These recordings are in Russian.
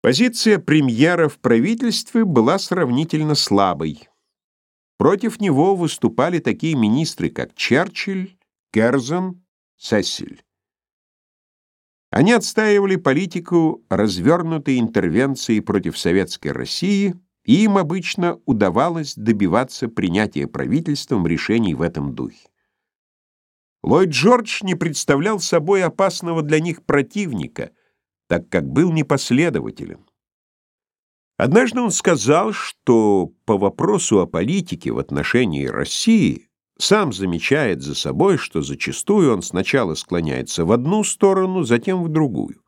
Позиция премьера в правительстве была сравнительно слабой. Против него выступали такие министры, как Черчилль, Керзон, Сесиль. Они отстаивали политику развернутой интервенции против советской России, и им обычно удавалось добиваться принятия правительством решений в этом духе. Ллойд Джордж не представлял собой опасного для них противника, так как был непоследователен. Однажды он сказал, что по вопросу о политике в отношении России сам замечает за собой, что зачастую он сначала склоняется в одну сторону, затем в другую.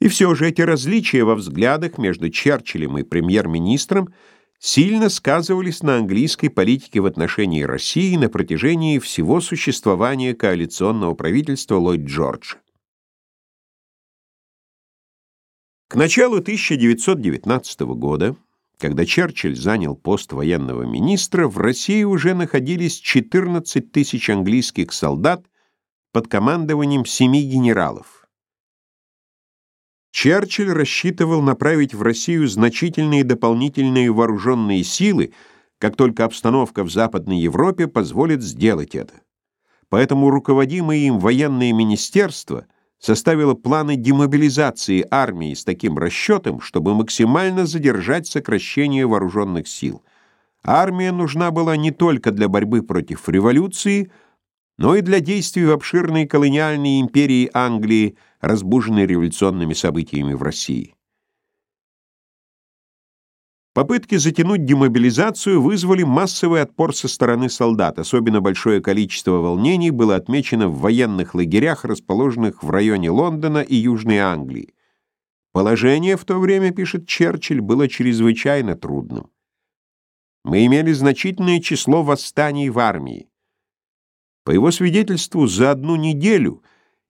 И все же эти различия во взглядах между Черчиллем и премьер-министром сильно сказывались на английской политике в отношении России на протяжении всего существования коалиционного правительства Ллойд К началу 1919 года, когда Черчилль занял пост военного министра, в России уже находились 14 тысяч английских солдат под командованием семи генералов. Черчилль рассчитывал направить в Россию значительные дополнительные вооруженные силы, как только обстановка в Западной Европе позволит сделать это. Поэтому руководимое им военное министерство – составила планы демобилизации армии с таким расчетом, чтобы максимально задержать сокращение вооруженных сил. Армия нужна была не только для борьбы против революции, но и для действий в обширной колониальной империи Англии, разбуженной революционными событиями в России. Попытки затянуть демобилизацию вызвали массовый отпор со стороны солдат. Особенно большое количество волнений было отмечено в военных лагерях, расположенных в районе Лондона и Южной Англии. Положение в то время, пишет Черчилль, было чрезвычайно трудным. Мы имели значительное число восстаний в армии. По его свидетельству, за одну неделю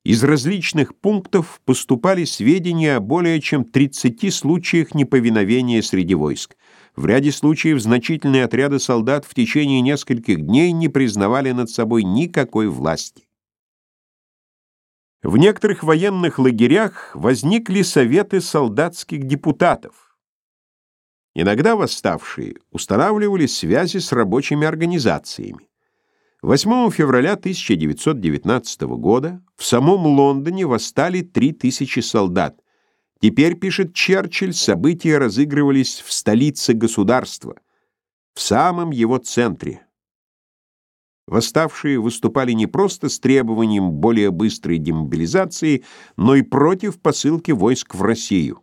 из различных пунктов поступали сведения о более чем 30 случаях неповиновения среди войск. В ряде случаев значительные отряды солдат в течение нескольких дней не признавали над собой никакой власти. В некоторых военных лагерях возникли советы солдатских депутатов. Иногда восставшие устанавливали связи с рабочими организациями. 8 февраля 1919 года в самом Лондоне восстали 3000 солдат. Теперь, пишет Черчилль, события разыгрывались в столице государства, в самом его центре. Восставшие выступали не просто с требованием более быстрой демобилизации, но и против посылки войск в Россию.